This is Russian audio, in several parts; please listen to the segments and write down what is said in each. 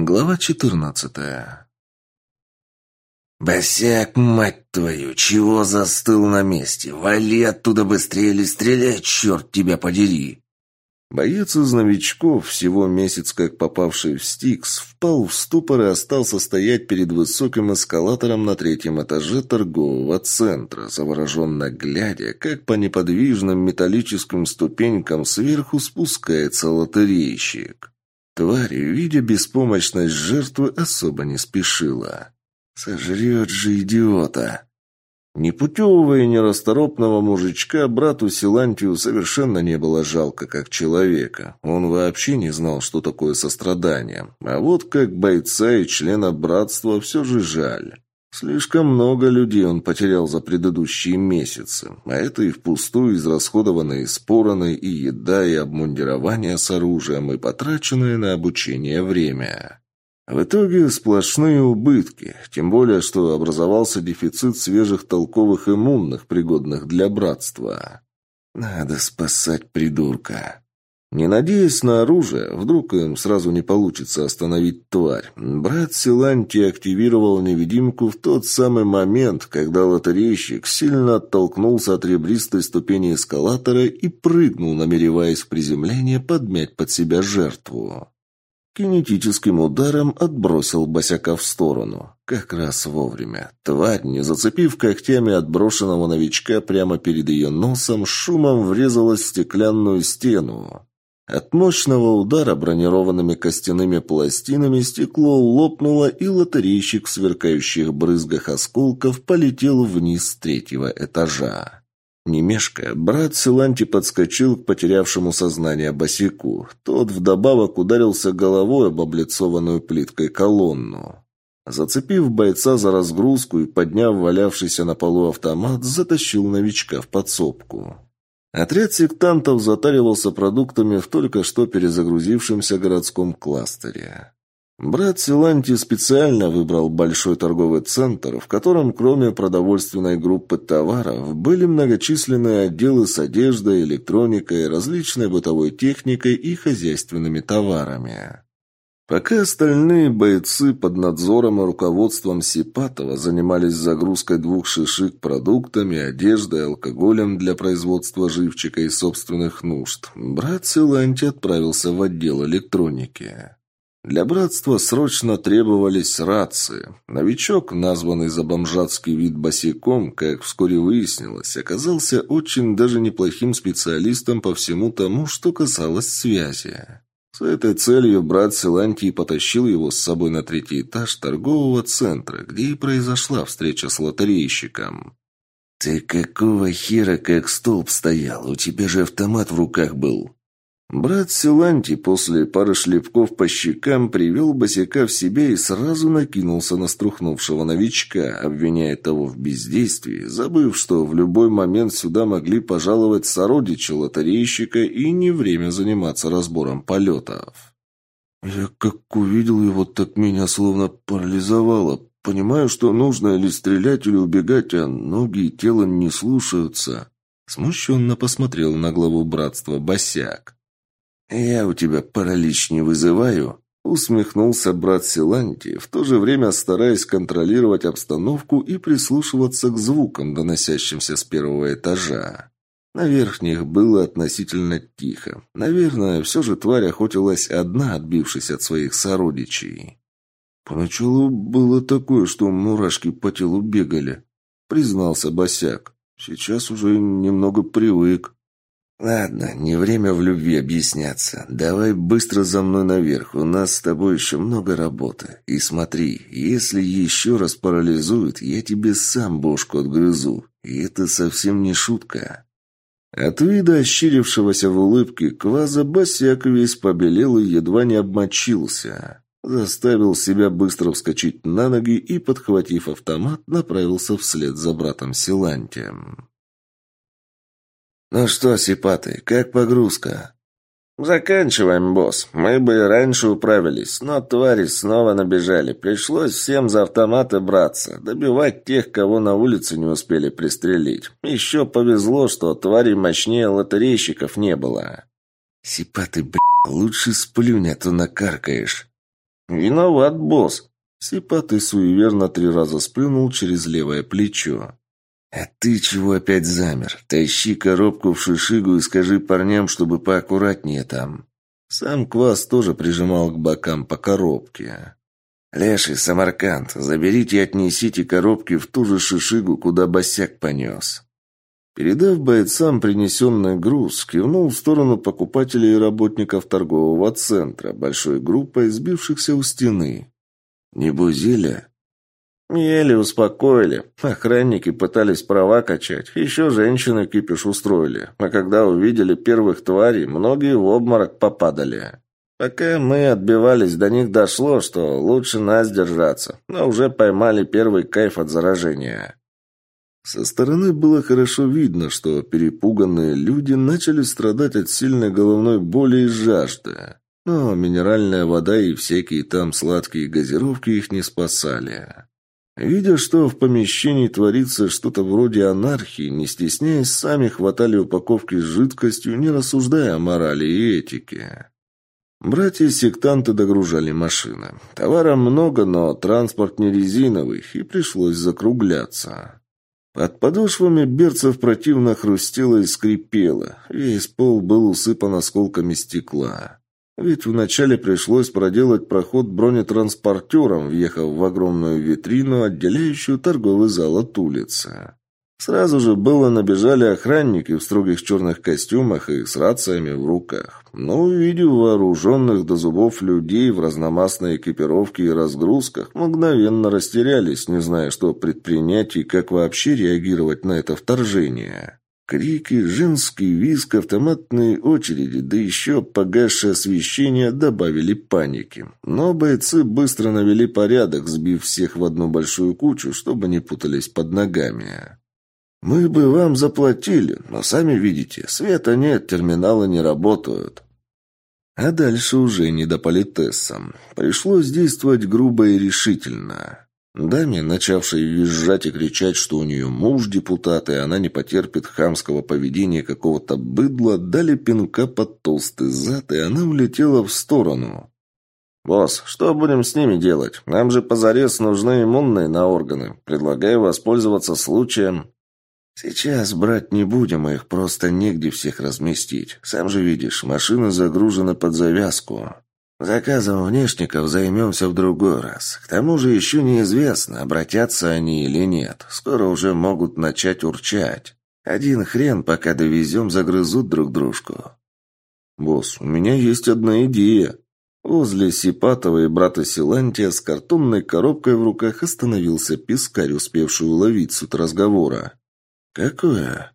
Глава четырнадцатая. «Босяк, мать твою, чего застыл на месте? Вали оттуда быстрее или стреляй, черт тебя подери!» Боец из новичков, всего месяц как попавший в Стикс, впал в ступор и остался стоять перед высоким эскалатором на третьем этаже торгового центра, завороженно глядя, как по неподвижным металлическим ступенькам сверху спускается лотерейщик. Тварь, видя беспомощность жертвы, особо не спешила. «Сожрет же идиота!» Непутевого и нерасторопного мужичка брату Силантию совершенно не было жалко как человека. Он вообще не знал, что такое сострадание. А вот как бойца и члена братства все же жаль. Слишком много людей он потерял за предыдущие месяцы, а это и впустую израсходованные спороны, и еда, и обмундирование с оружием, и потраченное на обучение время. В итоге сплошные убытки, тем более, что образовался дефицит свежих толковых иммунных, пригодных для братства. Надо спасать придурка. Не надеясь на оружие, вдруг им сразу не получится остановить тварь, брат Силанти активировал невидимку в тот самый момент, когда лотерейщик сильно оттолкнулся от ребристой ступени эскалатора и прыгнул, намереваясь в приземление подмять под себя жертву. Кинетическим ударом отбросил босяка в сторону. Как раз вовремя. Тварь, не зацепив когтями отброшенного новичка прямо перед ее носом, шумом врезалась в стеклянную стену. От мощного удара бронированными костяными пластинами стекло лопнуло, и лотерейщик в сверкающих брызгах осколков полетел вниз с третьего этажа. Не мешкая, брат Силанти подскочил к потерявшему сознание босику. Тот вдобавок ударился головой об облицованную плиткой колонну. Зацепив бойца за разгрузку и подняв валявшийся на полу автомат, затащил новичка в подсобку. Отряд сектантов затаривался продуктами в только что перезагрузившемся городском кластере. Брат Силанти специально выбрал большой торговый центр, в котором кроме продовольственной группы товаров были многочисленные отделы с одеждой, электроникой, различной бытовой техникой и хозяйственными товарами. Пока остальные бойцы под надзором и руководством Сипатова занимались загрузкой двух шишек продуктами, одеждой, алкоголем для производства живчика и собственных нужд, брат Силанти отправился в отдел электроники. Для братства срочно требовались рации. Новичок, названный за бомжатский вид босиком, как вскоре выяснилось, оказался очень даже неплохим специалистом по всему тому, что касалось связи. С этой целью брат Силантий потащил его с собой на третий этаж торгового центра, где и произошла встреча с лотерейщиком. «Ты какого хера как столб стоял? У тебя же автомат в руках был!» Брат Силанти после пары шлепков по щекам привел босяка в себя и сразу накинулся на струхнувшего новичка, обвиняя того в бездействии, забыв, что в любой момент сюда могли пожаловать сородичи лотерейщика и не время заниматься разбором полетов. «Я как увидел его, так меня словно парализовало. Понимаю, что нужно или стрелять, или убегать, а ноги и тело не слушаются». Смущенно посмотрел на главу братства босяк. «Я у тебя паралич не вызываю?» Усмехнулся брат Силанти, в то же время стараясь контролировать обстановку и прислушиваться к звукам, доносящимся с первого этажа. На верхних было относительно тихо. Наверное, все же тварь охотилась одна, отбившись от своих сородичей. «Поначалу было такое, что мурашки по телу бегали», — признался Босяк. «Сейчас уже немного привык». «Ладно, не время в любви объясняться. Давай быстро за мной наверх. У нас с тобой еще много работы. И смотри, если еще раз парализует, я тебе сам бошку отгрызу. И это совсем не шутка». От вида ощерившегося в улыбке кваза босяк весь побелел и едва не обмочился. Заставил себя быстро вскочить на ноги и, подхватив автомат, направился вслед за братом Силантием. «Ну что, Сипаты, как погрузка?» «Заканчиваем, босс. Мы бы и раньше управились, но твари снова набежали. Пришлось всем за автоматы браться, добивать тех, кого на улице не успели пристрелить. Еще повезло, что тварей мощнее лотерейщиков не было». «Сипаты, бля, лучше сплюнь, а то накаркаешь». «Виноват, босс!» Сипатый суеверно три раза сплюнул через левое плечо. «А ты чего опять замер? Тащи коробку в шишигу и скажи парням, чтобы поаккуратнее там». Сам Квас тоже прижимал к бокам по коробке. «Леший, Самарканд, заберите и отнесите коробки в ту же шишигу, куда босяк понес». Передав бойцам принесенный груз, кивнул в сторону покупателей и работников торгового центра, большой группой сбившихся у стены. «Не бузили?» Еле успокоили. Охранники пытались права качать. Еще женщины кипиш устроили. А когда увидели первых тварей, многие в обморок попадали. Пока мы отбивались, до них дошло, что лучше нас держаться. Но уже поймали первый кайф от заражения. Со стороны было хорошо видно, что перепуганные люди начали страдать от сильной головной боли и жажды. Но минеральная вода и всякие там сладкие газировки их не спасали. Видя, что в помещении творится что-то вроде анархии, не стесняясь, сами хватали упаковки с жидкостью, не рассуждая о морали и этике. Братья-сектанты догружали машины. Товара много, но транспорт не резиновый, и пришлось закругляться. Под подошвами берцев противно хрустело и скрипело. Весь пол был усыпан осколками стекла. Ведь вначале пришлось проделать проход бронетранспортером, въехав в огромную витрину, отделяющую торговый зал от улицы. Сразу же было набежали охранники в строгих черных костюмах и с рациями в руках. Но, увидев вооруженных до зубов людей в разномастной экипировке и разгрузках, мгновенно растерялись, не зная, что предпринять и как вообще реагировать на это вторжение. Крики, женский визг, автоматные очереди, да еще погасшее освещение добавили паники. Но бойцы быстро навели порядок, сбив всех в одну большую кучу, чтобы не путались под ногами. «Мы бы вам заплатили, но сами видите, света нет, терминалы не работают». А дальше уже не до политесса. Пришлось действовать грубо и решительно. Даме, начавшей визжать и кричать, что у нее муж депутат, и она не потерпит хамского поведения какого-то быдла, дали пинка под толстый зад, и она улетела в сторону. «Босс, что будем с ними делать? Нам же позарез нужны иммунные на органы. Предлагаю воспользоваться случаем». «Сейчас брать не будем, их просто негде всех разместить. Сам же видишь, машина загружена под завязку». Заказом внешников займемся в другой раз. К тому же еще неизвестно, обратятся они или нет. Скоро уже могут начать урчать. Один хрен, пока довезем, загрызут друг дружку. «Босс, у меня есть одна идея». Возле Сипатова и брата Силантия с картонной коробкой в руках остановился пескарь, успевший уловить суть разговора. «Какое?»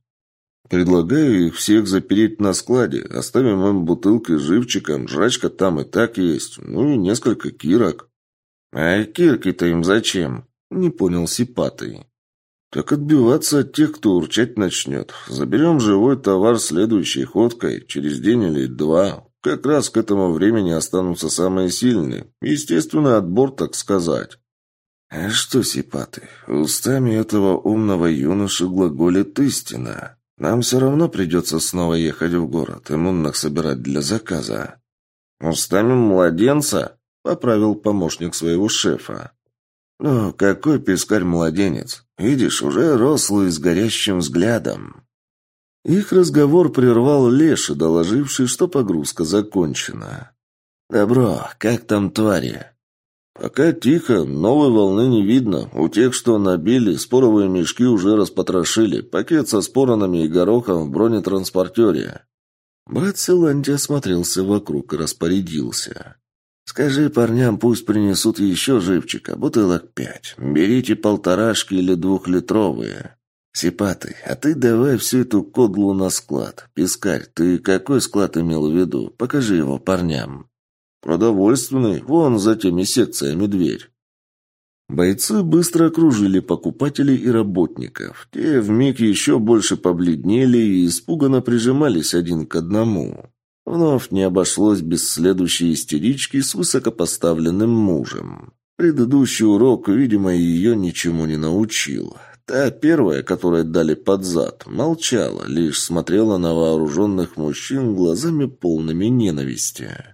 Предлагаю их всех запереть на складе. Оставим им бутылки с живчиком, жрачка там и так есть. Ну и несколько кирок. А кирки-то им зачем? Не понял Сипатый. Так отбиваться от тех, кто урчать начнет. Заберем живой товар следующей ходкой, через день или два. Как раз к этому времени останутся самые сильные. Естественно, отбор, так сказать. А что, Сипатый, устами этого умного юноши глаголит истина. Нам все равно придется снова ехать в город, иммунных собирать для заказа». «Устами младенца?» — поправил помощник своего шефа. «Ну, какой пескарь-младенец? Видишь, уже рослый с горящим взглядом». Их разговор прервал Леша, доложивший, что погрузка закончена. «Добро, как там твари?» «Пока тихо, новой волны не видно. У тех, что набили, споровые мешки уже распотрошили. Пакет со споронами и горохом в бронетранспортере». Брат Силанди осмотрелся вокруг и распорядился. «Скажи парням, пусть принесут еще живчика, бутылок пять. Берите полторашки или двухлитровые. Сипатый, а ты давай всю эту кодлу на склад. Пискарь, ты какой склад имел в виду? Покажи его парням». «Продовольственный, вон за теми секциями дверь». Бойцы быстро окружили покупателей и работников. Те вмиг еще больше побледнели и испуганно прижимались один к одному. Вновь не обошлось без следующей истерички с высокопоставленным мужем. Предыдущий урок, видимо, ее ничему не научил. Та первая, которой дали под зад, молчала, лишь смотрела на вооруженных мужчин глазами полными ненависти.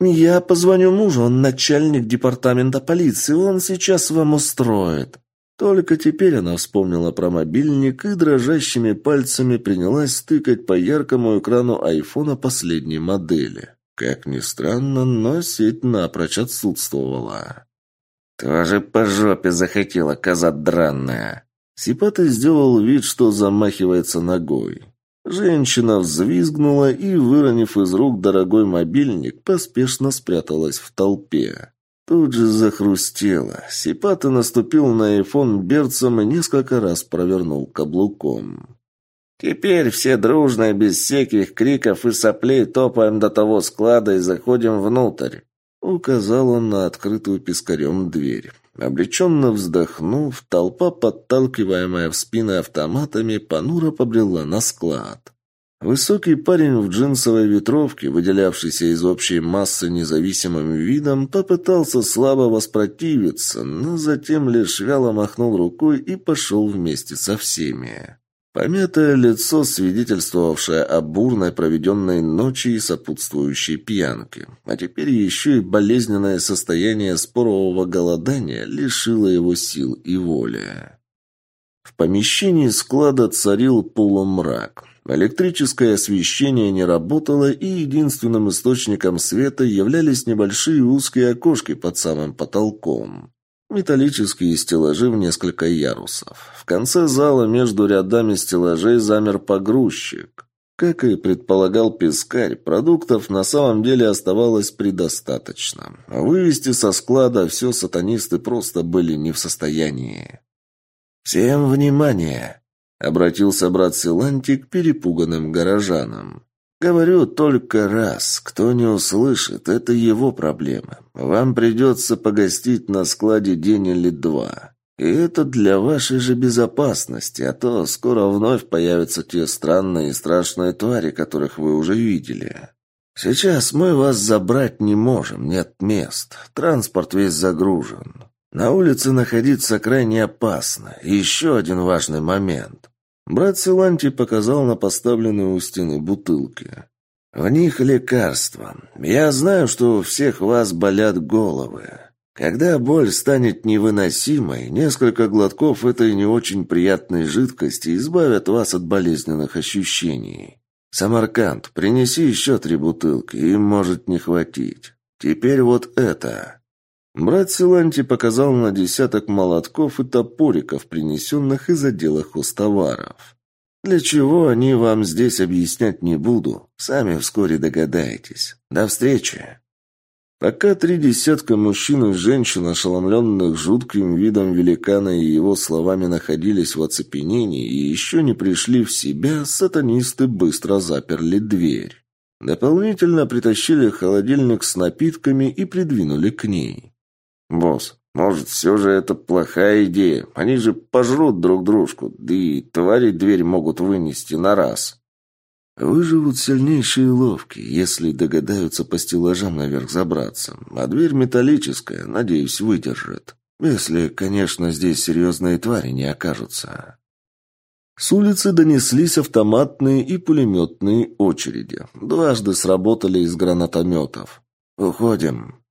«Я позвоню мужу, он начальник департамента полиции, он сейчас вам устроит». Только теперь она вспомнила про мобильник и дрожащими пальцами принялась стыкать по яркому экрану айфона последней модели. Как ни странно, но сеть напрочь отсутствовала. «Тоже по жопе захотела, коза дранная!» Сипатый сделал вид, что замахивается ногой. Женщина взвизгнула и, выронив из рук дорогой мобильник, поспешно спряталась в толпе. Тут же захрустело. Сипата наступил на айфон берцем и несколько раз провернул каблуком. «Теперь все дружно, без всяких криков и соплей, топаем до того склада и заходим внутрь», — указал он на открытую пескарем дверь. Обреченно вздохнув, толпа, подталкиваемая в спины автоматами, понуро побрела на склад. Высокий парень в джинсовой ветровке, выделявшийся из общей массы независимым видом, попытался слабо воспротивиться, но затем лишь вяло махнул рукой и пошел вместе со всеми. Помятое лицо, свидетельствовавшее о бурной проведенной ночи и сопутствующей пьянке. А теперь еще и болезненное состояние спорового голодания лишило его сил и воли. В помещении склада царил полумрак. Электрическое освещение не работало, и единственным источником света являлись небольшие узкие окошки под самым потолком. Металлические стеллажи в несколько ярусов. В конце зала между рядами стеллажей замер погрузчик. Как и предполагал Пескарь, продуктов на самом деле оставалось предостаточно. Вывести со склада все сатанисты просто были не в состоянии. «Всем внимание!» Обратился брат Силанти к перепуганным горожанам. «Говорю только раз. Кто не услышит, это его проблема. Вам придется погостить на складе день или два. И это для вашей же безопасности, а то скоро вновь появятся те странные и страшные твари, которых вы уже видели. Сейчас мы вас забрать не можем, нет мест. Транспорт весь загружен. На улице находиться крайне опасно. И еще один важный момент. Брат Силанти показал на поставленные у стены бутылки. «В них лекарства. Я знаю, что у всех вас болят головы. Когда боль станет невыносимой, несколько глотков этой не очень приятной жидкости избавят вас от болезненных ощущений. Самарканд, принеси еще три бутылки, им может не хватить. Теперь вот это». Брат Силанти показал на десяток молотков и топориков, принесенных из отдела хостоваров. Для чего они вам здесь объяснять не буду. Сами вскоре догадаетесь. До встречи. Пока три десятка мужчин и женщин, ошеломленных жутким видом великана и его словами находились в оцепенении и еще не пришли в себя, сатанисты быстро заперли дверь. Дополнительно притащили холодильник с напитками и придвинули к ней. «Босс, может, все же это плохая идея? Они же пожрут друг дружку, да и твари дверь могут вынести на раз». Выживут сильнейшие и ловкие, если догадаются по стеллажам наверх забраться. А дверь металлическая, надеюсь, выдержит. Если, конечно, здесь серьезные твари не окажутся. С улицы донеслись автоматные и пулеметные очереди. Дважды сработали из гранатометов. «Уходим»,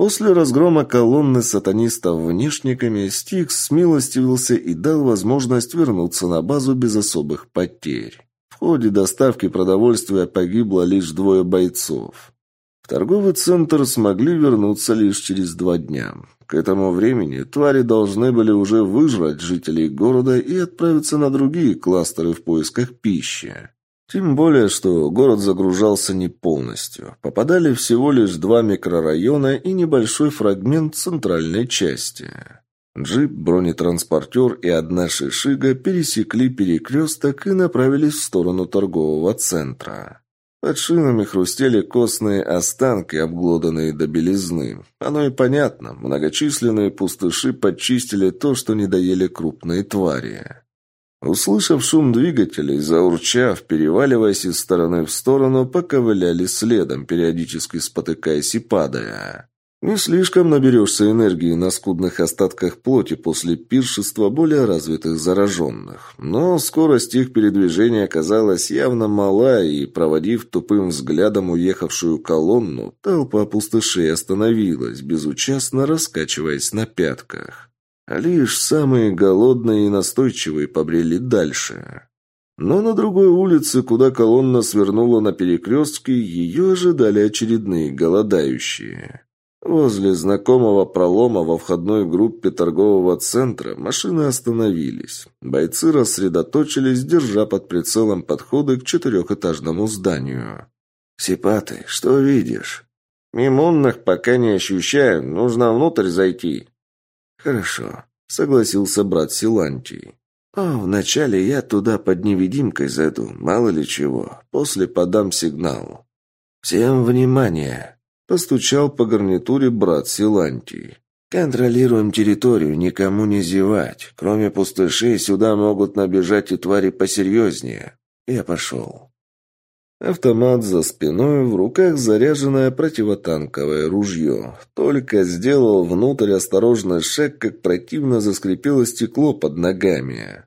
После разгрома колонны сатанистов внешниками Стикс смилостивился и дал возможность вернуться на базу без особых потерь. В ходе доставки продовольствия погибло лишь двое бойцов. В торговый центр смогли вернуться лишь через два дня. К этому времени твари должны были уже выжрать жителей города и отправиться на другие кластеры в поисках пищи. Тем более, что город загружался не полностью. Попадали всего лишь два микрорайона и небольшой фрагмент центральной части. Джип, бронетранспортер и одна шишига пересекли перекресток и направились в сторону торгового центра. Под шинами хрустели костные останки, обглоданные до белизны. Оно и понятно, многочисленные пустыши подчистили то, что не доели крупные твари. Услышав шум двигателей, заурчав, переваливаясь из стороны в сторону, поковыляли следом, периодически спотыкаясь и падая. Не слишком наберешься энергии на скудных остатках плоти после пиршества более развитых зараженных. Но скорость их передвижения оказалась явно мала, и, проводив тупым взглядом уехавшую колонну, толпа пустышей остановилась, безучастно раскачиваясь на пятках. Лишь самые голодные и настойчивые побрели дальше. Но на другой улице, куда колонна свернула на перекрестке, ее ожидали очередные голодающие. Возле знакомого пролома во входной группе торгового центра машины остановились. Бойцы рассредоточились, держа под прицелом подходы к четырехэтажному зданию. «Сипаты, что видишь?» «Мимонных пока не ощущаю. Нужно внутрь зайти». «Хорошо», — согласился брат Силантий. «О, вначале я туда под невидимкой зайду, мало ли чего. После подам сигнал. Всем внимание!» Постучал по гарнитуре брат Силантий. «Контролируем территорию, никому не зевать. Кроме пустышей, сюда могут набежать и твари посерьезнее. Я пошел». Автомат за спиной, в руках заряженное противотанковое ружье. Только сделал внутрь осторожный шаг, как противно заскрипело стекло под ногами.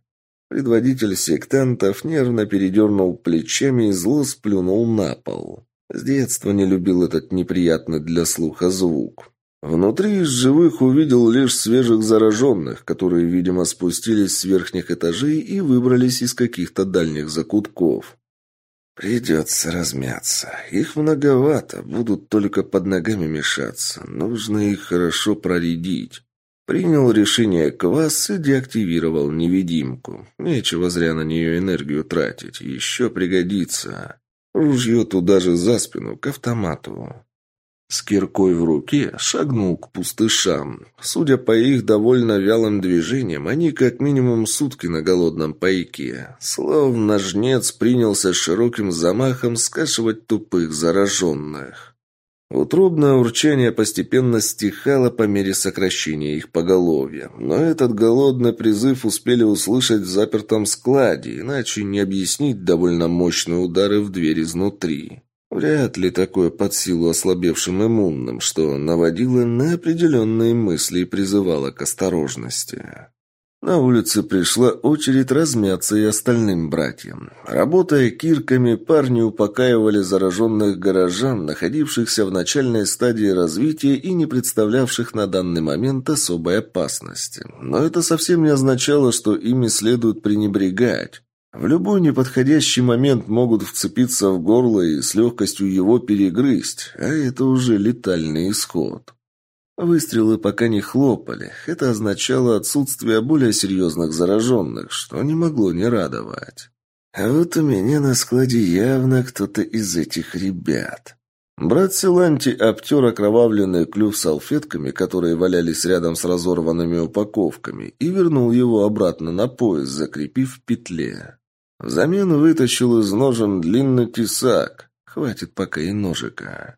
Предводитель сектантов нервно передернул плечами и зло сплюнул на пол. С детства не любил этот неприятный для слуха звук. Внутри из живых увидел лишь свежих зараженных, которые, видимо, спустились с верхних этажей и выбрались из каких-то дальних закутков. Придется размяться. Их многовато, будут только под ногами мешаться. Нужно их хорошо проредить. Принял решение квас и деактивировал невидимку. Нечего зря на нее энергию тратить. Еще пригодится. Ружье туда же за спину, к автомату. С киркой в руке шагнул к пустышам. Судя по их довольно вялым движениям, они как минимум сутки на голодном пайке. Словно жнец принялся широким замахом скашивать тупых зараженных. Утробное урчание постепенно стихало по мере сокращения их поголовья, но этот голодный призыв успели услышать в запертом складе, иначе не объяснить довольно мощные удары в дверь изнутри. Вряд ли такое под силу ослабевшим иммунным, что наводило на определенные мысли и призывало к осторожности. На улице пришла очередь размяться и остальным братьям. Работая кирками, парни упокаивали зараженных горожан, находившихся в начальной стадии развития и не представлявших на данный момент особой опасности. Но это совсем не означало, что ими следует пренебрегать. В любой неподходящий момент могут вцепиться в горло и с легкостью его перегрызть, а это уже летальный исход. Выстрелы пока не хлопали. Это означало отсутствие более серьезных зараженных, что не могло не радовать. А вот у меня на складе явно кто-то из этих ребят. Брат Силанти обтер окровавленный клюв салфетками, которые валялись рядом с разорванными упаковками, и вернул его обратно на пояс, закрепив в петле. Взамен вытащил из ножен длинный тесак. Хватит пока и ножика.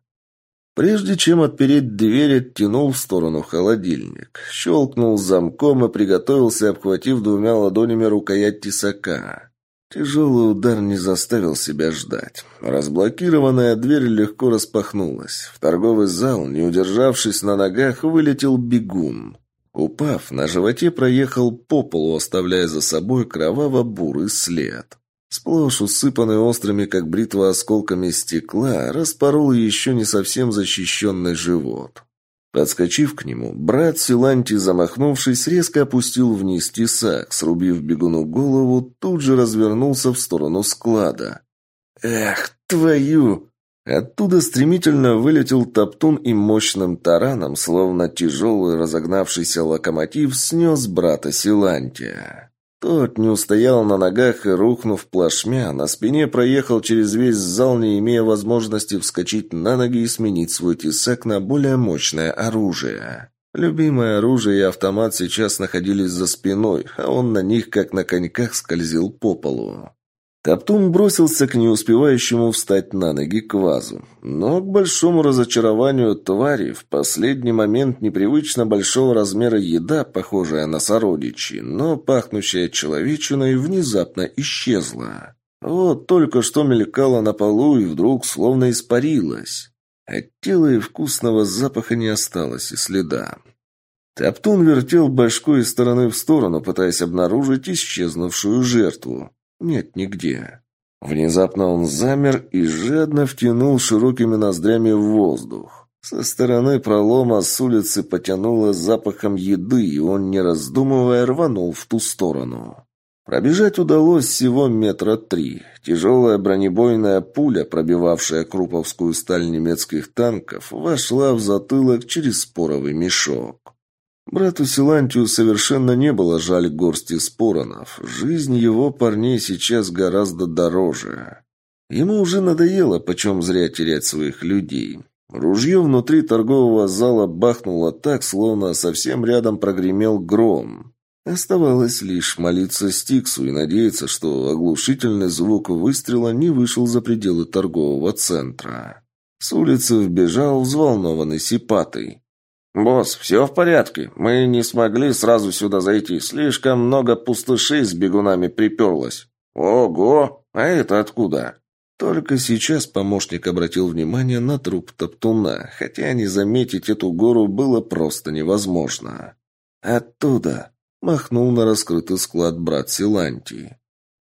Прежде чем отпереть дверь, оттянул в сторону холодильник. Щелкнул замком и приготовился, обхватив двумя ладонями рукоять тесака. Тяжелый удар не заставил себя ждать. Разблокированная дверь легко распахнулась. В торговый зал, не удержавшись на ногах, вылетел бегун. Упав, на животе проехал по полу, оставляя за собой кроваво-бурый след. Сплошь усыпанный острыми, как бритва, осколками стекла, распорол еще не совсем защищенный живот. Подскочив к нему, брат Силанти, замахнувшись, резко опустил вниз тесак, срубив бегуну голову, тут же развернулся в сторону склада. «Эх, твою!» Оттуда стремительно вылетел топтун и мощным тараном, словно тяжелый разогнавшийся локомотив, снес брата Силантия. Тот не устоял на ногах и, рухнув плашмя, на спине проехал через весь зал, не имея возможности вскочить на ноги и сменить свой тесак на более мощное оружие. Любимое оружие и автомат сейчас находились за спиной, а он на них, как на коньках, скользил по полу. Топтун бросился к неуспевающему встать на ноги квазу. Но, к большому разочарованию твари, в последний момент непривычно большого размера еда, похожая на сородичи, но пахнущая человечиной, внезапно исчезла. Вот только что мелькала на полу и вдруг словно испарилась. От тела и вкусного запаха не осталось и следа. Топтун вертел башкой из стороны в сторону, пытаясь обнаружить исчезнувшую жертву. Нет нигде. Внезапно он замер и жадно втянул широкими ноздрями в воздух. Со стороны пролома с улицы потянуло запахом еды, и он, не раздумывая, рванул в ту сторону. Пробежать удалось всего метра три. Тяжелая бронебойная пуля, пробивавшая круповскую сталь немецких танков, вошла в затылок через споровый мешок. Брату Силантию совершенно не было жаль горсти споронов. Жизнь его парней сейчас гораздо дороже. Ему уже надоело почем зря терять своих людей. Ружье внутри торгового зала бахнуло так, словно совсем рядом прогремел гром. Оставалось лишь молиться Стиксу и надеяться, что оглушительный звук выстрела не вышел за пределы торгового центра. С улицы вбежал взволнованный Сипатый. «Босс, все в порядке. Мы не смогли сразу сюда зайти. Слишком много пустышей с бегунами приперлось». «Ого! А это откуда?» Только сейчас помощник обратил внимание на труп топтуна, хотя не заметить эту гору было просто невозможно. «Оттуда!» – махнул на раскрытый склад брат Силантий.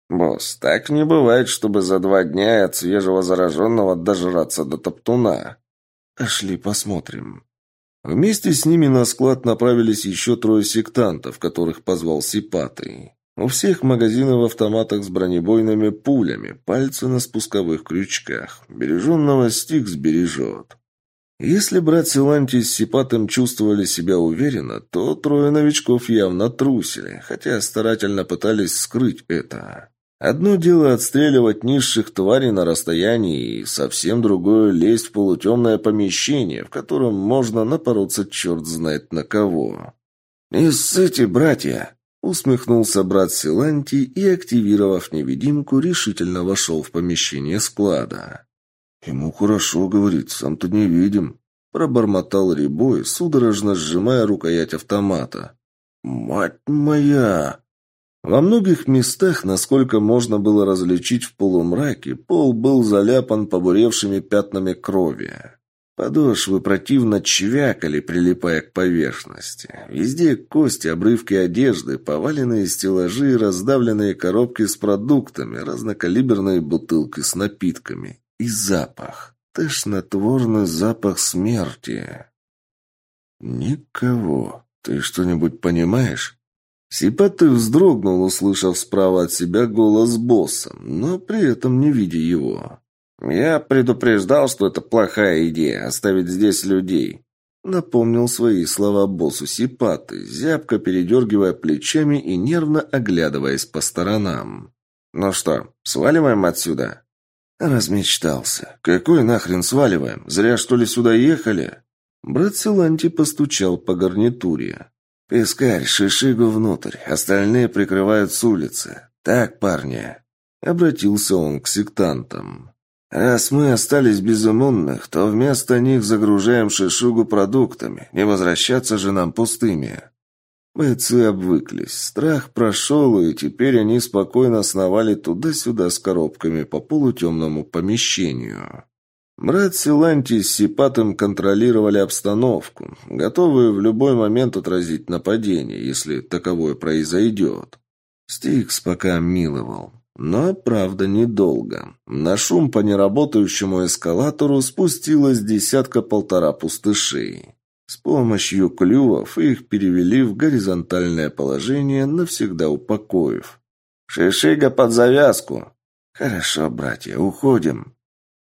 «Босс, так не бывает, чтобы за два дня от свежего зараженного дожраться до топтуна». «Пошли посмотрим». Вместе с ними на склад направились еще трое сектантов, которых позвал Сипатый. У всех магазины в автоматах с бронебойными пулями, пальцы на спусковых крючках. Береженного Стикс бережет. Если брат Силантий с Сипатым чувствовали себя уверенно, то трое новичков явно трусили, хотя старательно пытались скрыть это. Одно дело отстреливать низших тварей на расстоянии, и совсем другое — лезть в полутемное помещение, в котором можно напороться черт знает на кого. «Не ссыте, братья!» — усмехнулся брат Силантий и, активировав невидимку, решительно вошел в помещение склада. «Ему хорошо, — говорит, — сам-то не видим», — пробормотал Рябой, судорожно сжимая рукоять автомата. «Мать моя!» Во многих местах, насколько можно было различить в полумраке, пол был заляпан побуревшими пятнами крови. Подошвы противно чвякали, прилипая к поверхности. Везде кости, обрывки одежды, поваленные стеллажи раздавленные коробки с продуктами, разнокалиберные бутылки с напитками. И запах. Тошнотворный запах смерти. «Никого. Ты что-нибудь понимаешь?» Сипатый вздрогнул, услышав справа от себя голос босса, но при этом не видя его. «Я предупреждал, что это плохая идея – оставить здесь людей», – напомнил свои слова боссу Сипаты, зябко передергивая плечами и нервно оглядываясь по сторонам. «Ну что, сваливаем отсюда?» Размечтался. «Какой нахрен сваливаем? Зря, что ли, сюда ехали?» Брат Силанти постучал по гарнитуре. «Пискарь, шишигу внутрь, остальные прикрывают с улицы. Так, парни?» Обратился он к сектантам. «Раз мы остались без иммунных, то вместо них загружаем шишугу продуктами. Не возвращаться же нам пустыми». Бойцы обвыклись. Страх прошел, и теперь они спокойно сновали туда-сюда с коробками по полутемному помещению. Брат Силанти с Сипатом контролировали обстановку, готовые в любой момент отразить нападение, если таковое произойдет. Стикс пока миловал. Но, правда, недолго. На шум по неработающему эскалатору спустилась десятка-полтора пустышей. С помощью клювов их перевели в горизонтальное положение, навсегда упокоив. «Шишига под завязку!» «Хорошо, братья, уходим!»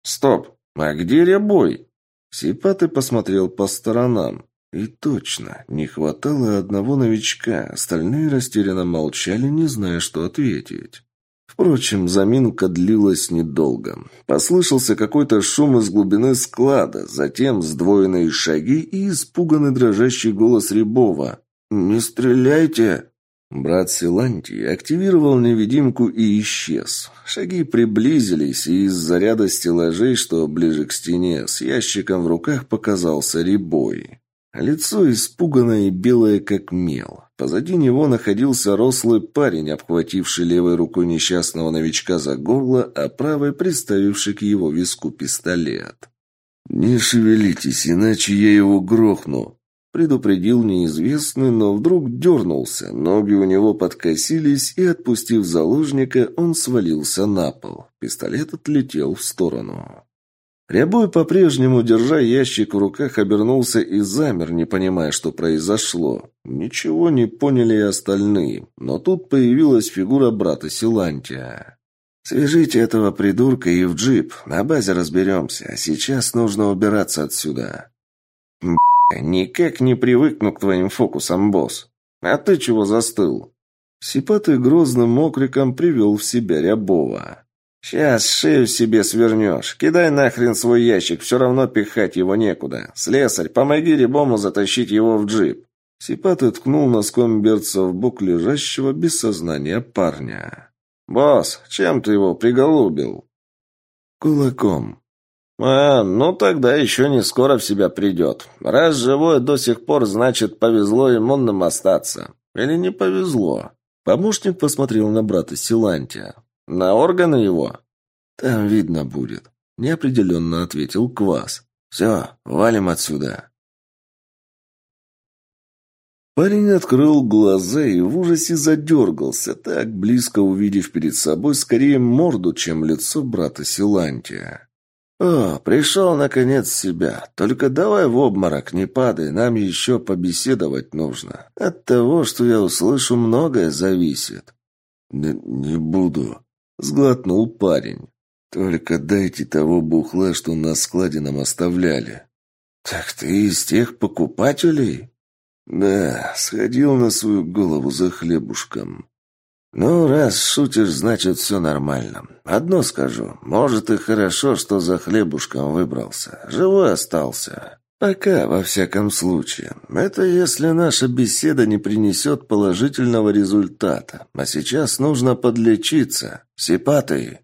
«Стоп! «А где Рябой?» Сипатый посмотрел по сторонам. И точно, не хватало одного новичка, остальные растерянно молчали, не зная, что ответить. Впрочем, заминка длилась недолго. Послышался какой-то шум из глубины склада, затем сдвоенные шаги и испуганный дрожащий голос Рябова. «Не стреляйте!» Брат Силантий активировал невидимку и исчез. Шаги приблизились, и из заряда стеллажей, что ближе к стене, с ящиком в руках показался ребой. Лицо испуганное и белое, как мел. Позади него находился рослый парень, обхвативший левой рукой несчастного новичка за горло, а правой приставивший к его виску пистолет. «Не шевелитесь, иначе я его грохну», Предупредил неизвестный, но вдруг дернулся. Ноги у него подкосились, и, отпустив заложника, он свалился на пол. Пистолет отлетел в сторону. Рябой, по-прежнему, держа ящик в руках, обернулся и замер, не понимая, что произошло. Ничего не поняли и остальные, но тут появилась фигура брата Силантия. «Свяжите этого придурка и в джип. На базе разберемся. А сейчас нужно убираться отсюда». «Никак не привыкну к твоим фокусам, босс. А ты чего застыл?» Сипатый грозным окриком привел в себя Рябова. «Сейчас шею себе свернешь. Кидай нахрен свой ящик, все равно пихать его некуда. Слесарь, помоги Рябому затащить его в джип». Сипатый ткнул носком берца в бок лежащего без сознания парня. «Босс, чем ты его приголубил?» «Кулаком», «А, ну тогда еще не скоро в себя придет. Раз живой до сих пор, значит, повезло иммунным остаться. Или не повезло?» Помощник посмотрел на брата Силантия. «На органы его?» «Там видно будет», — неопределенно ответил Квас. «Все, валим отсюда». Парень открыл глаза и в ужасе задергался, так близко увидев перед собой скорее морду, чем лицо брата Силантия. «О, пришел, наконец, себя. Только давай в обморок не падай, нам еще побеседовать нужно. От того, что я услышу, многое зависит». «Не, не буду», — сглотнул парень. «Только дайте того бухла, что на складе нам оставляли». «Так ты из тех покупателей?» «Да, сходил на свою голову за хлебушком». «Ну, раз шутишь, значит, все нормально. Одно скажу. Может, и хорошо, что за хлебушком выбрался. Живой остался. Пока, во всяком случае. Это если наша беседа не принесет положительного результата. А сейчас нужно подлечиться. Сипатый».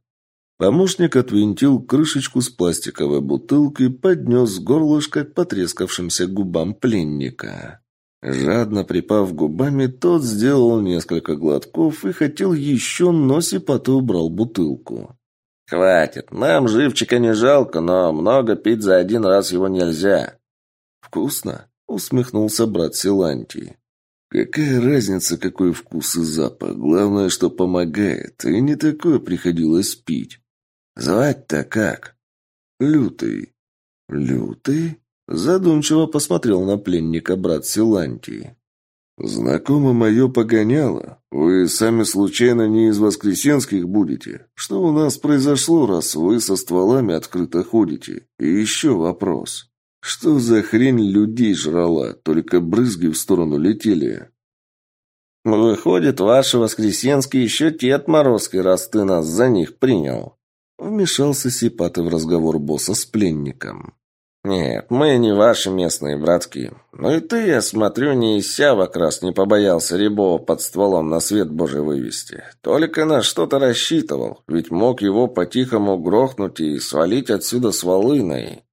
Помощник отвинтил крышечку с пластиковой бутылки поднес горлышко к потрескавшимся губам пленника. Жадно припав губами, тот сделал несколько глотков и хотел еще, но Сипата убрал бутылку. «Хватит. Нам живчика не жалко, но много пить за один раз его нельзя». «Вкусно?» — усмехнулся брат Силантий. «Какая разница, какой вкус и запах? Главное, что помогает. И не такое приходилось пить. Звать-то как?» «Лютый». «Лютый?» Задумчиво посмотрел на пленника брат Силантий. «Знакомо мое погоняло. Вы сами случайно не из воскресенских будете? Что у нас произошло, раз вы со стволами открыто ходите? И еще вопрос. Что за хрень людей жрала, только брызги в сторону летели?» «Выходит, ваши воскресенские еще те отморозки, раз ты нас за них принял», вмешался Сипата в разговор босса с пленником. «Нет, мы не ваши местные братки. Ну и ты, я смотрю, не из сявок раз не побоялся Рябова под стволом на свет Божий вывести. Только на что-то рассчитывал, ведь мог его по-тихому грохнуть и свалить отсюда с волыной».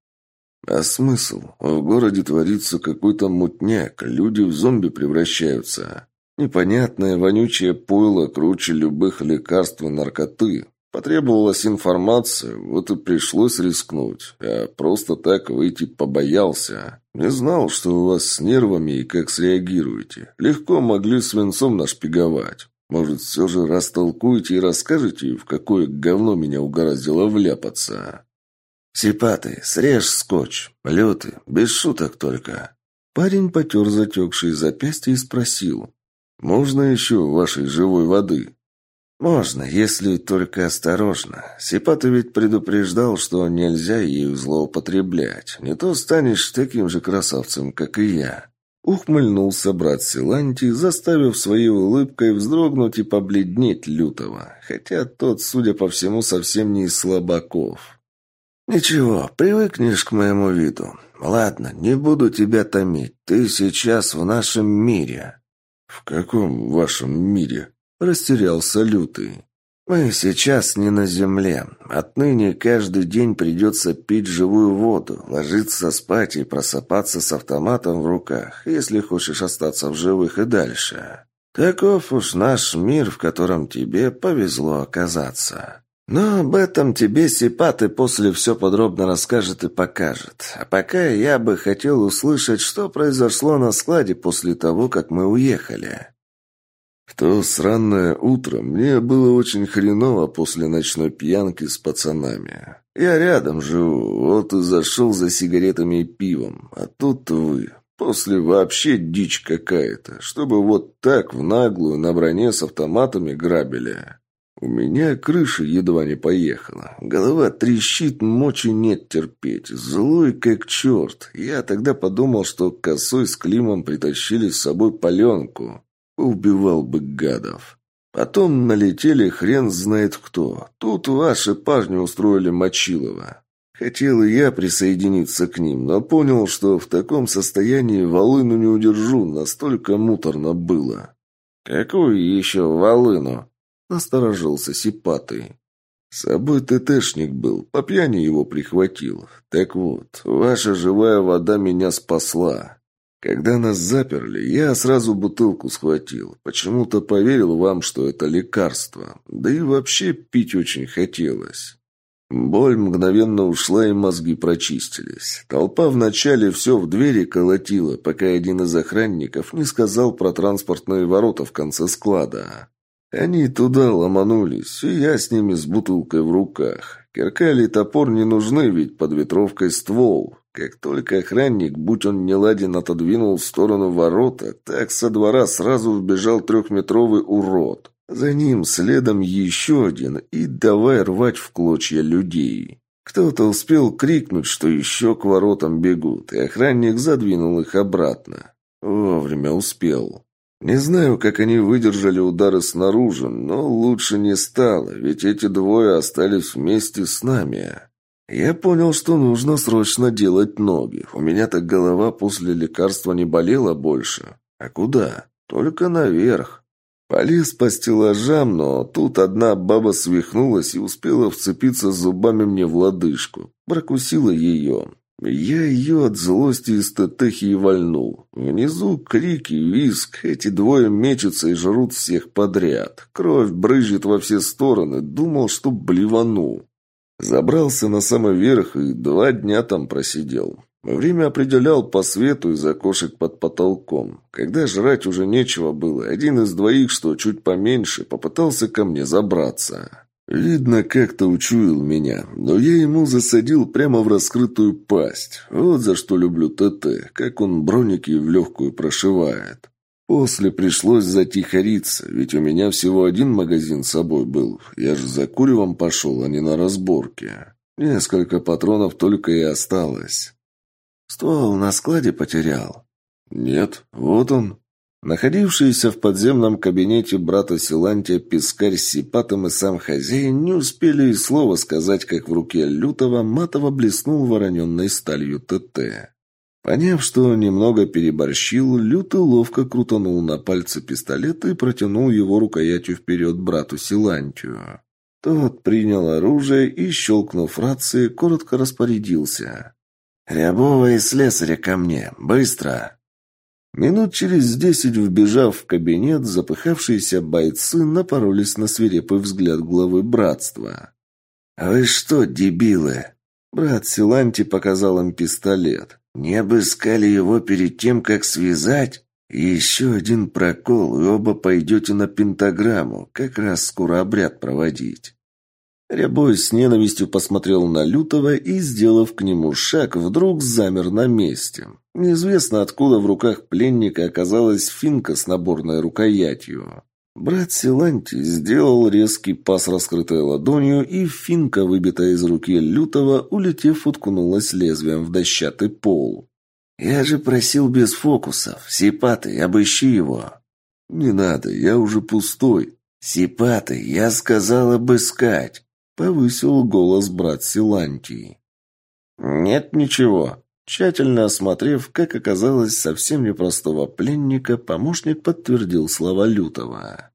«А смысл? В городе творится какой-то мутняк, люди в зомби превращаются. Непонятное вонючее пойло круче любых лекарств и наркоты. Потребовалась информация, вот и пришлось рискнуть. Я просто так выйти побоялся. Не знал, что у вас с нервами и как среагируете. Легко могли свинцом нашпиговать. Может, все же растолкуете и расскажете, в какое говно меня угораздило вляпаться. Сипатый, срежь скотч. Лютый, без шуток только. Парень потер затекшие запястья и спросил. «Можно еще вашей живой воды?» «Можно, если только осторожно. Сипата ведь предупреждал, что нельзя ею злоупотреблять. Не то станешь таким же красавцем, как и я». Ухмыльнулся брат Силанти, заставив своей улыбкой вздрогнуть и побледнеть лютого, хотя тот, судя по всему, совсем не из слабаков. «Ничего, привыкнешь к моему виду. Ладно, не буду тебя томить. Ты сейчас в нашем мире». «В каком вашем мире?» Растерялся Лютый. «Мы сейчас не на земле. Отныне каждый день придется пить живую воду, ложиться спать и просыпаться с автоматом в руках, если хочешь остаться в живых и дальше. Таков уж наш мир, в котором тебе повезло оказаться. Но об этом тебе Сипаты после все подробно расскажет и покажет. А пока я бы хотел услышать, что произошло на складе после того, как мы уехали. В то сранное утро мне было очень хреново после ночной пьянки с пацанами. Я рядом живу, вот и зашел за сигаретами и пивом. А тут вы. После вообще дичь какая-то, чтобы вот так в наглую на броне с автоматами грабили. У меня крыша едва не поехала. Голова трещит, мочи нет терпеть. Злой как черт. Я тогда подумал, что косой с Климом притащили с собой паленку. Убивал бы гадов. Потом налетели хрен знает кто. Тут ваши парни устроили Мочилова. Хотел и я присоединиться к ним, но понял, что в таком состоянии волыну не удержу, настолько муторно было. «Какую еще волыну?» Насторожился Сипатый. С собой ТТшник был, по пьяни его прихватил. Так вот, ваша живая вода меня спасла. Когда нас заперли, я сразу бутылку схватил. Почему-то поверил вам, что это лекарство. Да и вообще пить очень хотелось. Боль мгновенно ушла, и мозги прочистились. Толпа вначале все в двери колотила, пока один из охранников не сказал про транспортные ворота в конце склада. Они туда ломанулись, и я с ними с бутылкой в руках. Кирка или топор не нужны, ведь под ветровкой ствол. Как только охранник, будь он неладен, отодвинул в сторону ворота, так со двора сразу вбежал трехметровый урод. За ним следом еще один, и давай рвать в клочья людей. Кто-то успел крикнуть, что еще к воротам бегут, и охранник задвинул их обратно. Вовремя успел. Не знаю, как они выдержали удары снаружи, но лучше не стало, ведь эти двое остались вместе с нами. Я понял, что нужно срочно делать ноги. У меня так голова после лекарства не болела больше. А куда? Только наверх. Полез по стеллажам, но тут одна баба свихнулась и успела вцепиться зубами мне в лодыжку. Прокусила ее. Я ее от злости из тетехи вальнул. Внизу крики, визг, эти двое мечутся и жрут всех подряд. Кровь брызжет во все стороны, думал, что блевану. Забрался на самый верх и два дня там просидел. Время определял по свету из окошек под потолком. Когда жрать уже нечего было, один из двоих, что чуть поменьше, попытался ко мне забраться. Видно, как-то учуял меня, но я ему засадил прямо в раскрытую пасть. Вот за что люблю ТТ, как он броники в легкую прошивает. После пришлось затихариться, ведь у меня всего один магазин с собой был. Я же за куревом пошел, а не на разборки. Несколько патронов только и осталось. Ствол на складе потерял? Нет, вот он. Находившиеся в подземном кабинете брата Силантия Пискарь Сипатом и сам хозяин не успели и слова сказать, как в руке лютого матово блеснул вороненной сталью ТТ. Поняв, что немного переборщил, Лютый ловко крутанул на пальце пистолет и протянул его рукоятью вперед брату Силантию. Тот принял оружие и, щелкнув рации, коротко распорядился. «Рябова и слесаря ко мне! Быстро!» Минут через десять, вбежав в кабинет, запыхавшиеся бойцы напоролись на свирепый взгляд главы братства. «Вы что, дебилы?» Брат Силанти показал им пистолет. «Не обыскали его перед тем, как связать? еще один прокол, и оба пойдете на пентаграмму, как раз скоро обряд проводить». Рябой с ненавистью посмотрел на Лютого и, сделав к нему шаг, вдруг замер на месте. Неизвестно, откуда в руках пленника оказалась финка с наборной рукоятью. Брат Силанти сделал резкий пас раскрытой ладонью, и финка, выбитая из руки Лютого, улетев, уткнулась лезвием в дощатый пол. «Я же просил без фокусов. Сипатый, обыщи его». «Не надо, я уже пустой». «Сипатый, я сказал обыскать». Повысил голос брат Силантий. «Нет ничего». Тщательно осмотрев, как оказалось, совсем непростого пленника, помощник подтвердил слова Лютого.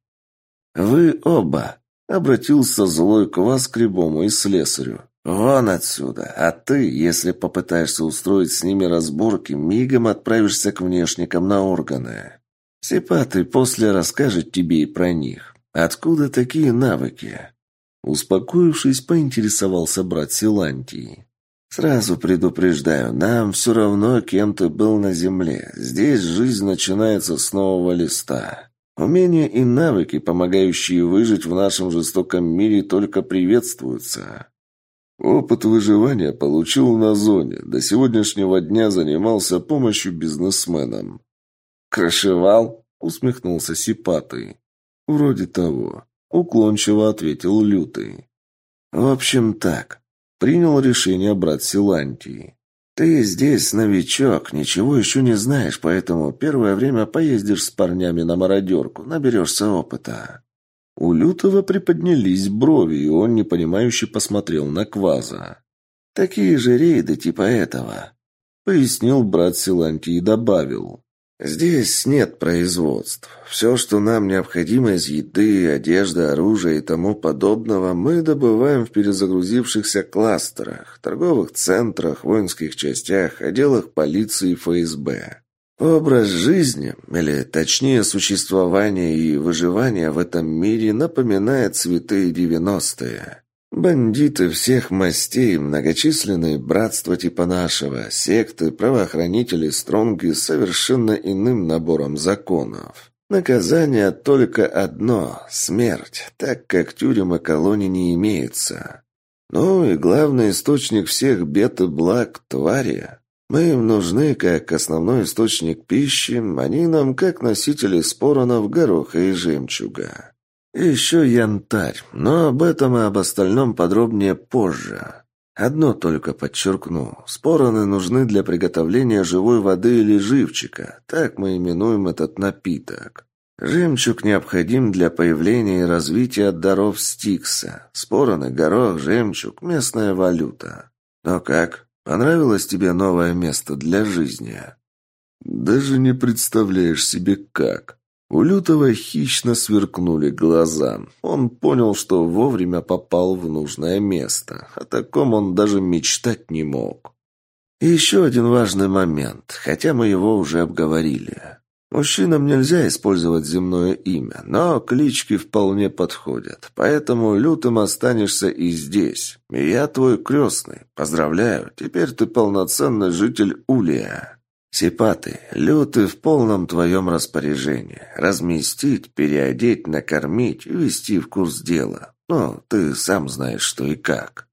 «Вы оба!» — обратился злой квас к рябому и слесарю. «Вон отсюда, а ты, если попытаешься устроить с ними разборки, мигом отправишься к внешникам на органы. Сипатый после расскажет тебе и про них. Откуда такие навыки?» Успокоившись, поинтересовался брат Силантий. «Сразу предупреждаю, нам все равно, кем ты был на земле. Здесь жизнь начинается с нового листа. Умения и навыки, помогающие выжить в нашем жестоком мире, только приветствуются». Опыт выживания получил на зоне. До сегодняшнего дня занимался помощью бизнесменам. «Крышевал?» — усмехнулся Сипатый. «Вроде того», — уклончиво ответил Лютый. «В общем, так. Принял решение брат Силантии. Ты здесь новичок, ничего еще не знаешь, поэтому первое время поездишь с парнями на мародерку, наберешься опыта». У Лютого приподнялись брови, и он непонимающе посмотрел на Кваза. «Такие же рейды типа этого», — пояснил брат Силантий и добавил. Здесь нет производств. Все, что нам необходимо из еды, одежды, оружия и тому подобного, мы добываем в перезагрузившихся кластерах, торговых центрах, воинских частях, отделах полиции и ФСБ. Образ жизни, или точнее существование и выживание в этом мире напоминает святые девяностые. Бандиты всех мастей, многочисленные братства типа нашего, секты, правоохранители стронги с совершенно иным набором законов. Наказание только одно – смерть, так как тюрем и колоний не имеется. Ну и главный источник всех бед и благ – твари. Мы им нужны как основной источник пищи, они нам как носители споронов, гороха и жемчуга. Еще янтарь, но об этом и об остальном подробнее позже. Одно только подчеркну. Спороны нужны для приготовления живой воды или живчика. Так мы именуем этот напиток. Жемчуг необходим для появления и развития даров Стикса. Спороны, горох, жемчуг – местная валюта. Но как? Понравилось тебе новое место для жизни?» «Даже не представляешь себе как». У Лютого хищно сверкнули глаза. Он понял, что вовремя попал в нужное место. О таком он даже мечтать не мог. И еще один важный момент, хотя мы его уже обговорили. Мужчинам нельзя использовать земное имя, но клички вполне подходят. Поэтому лютым останешься и здесь. Я твой крестный. Поздравляю, теперь ты полноценный житель Улия. Сипаты, лютый в полном твоем распоряжении. Разместить, переодеть, накормить, ввести в курс дела. Ну, ты сам знаешь, что и как.